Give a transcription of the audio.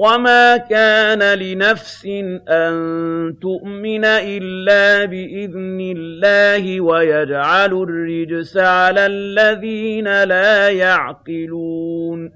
وَمَا كَانَ لِنَفْسٍ أَن تُؤْمِنَ إِلَّا بِإِذْنِ اللَّهِ ۚ وَيَجْعَلُ الرِّجْسَ عَلَى الَّذِينَ لَا يَعْقِلُونَ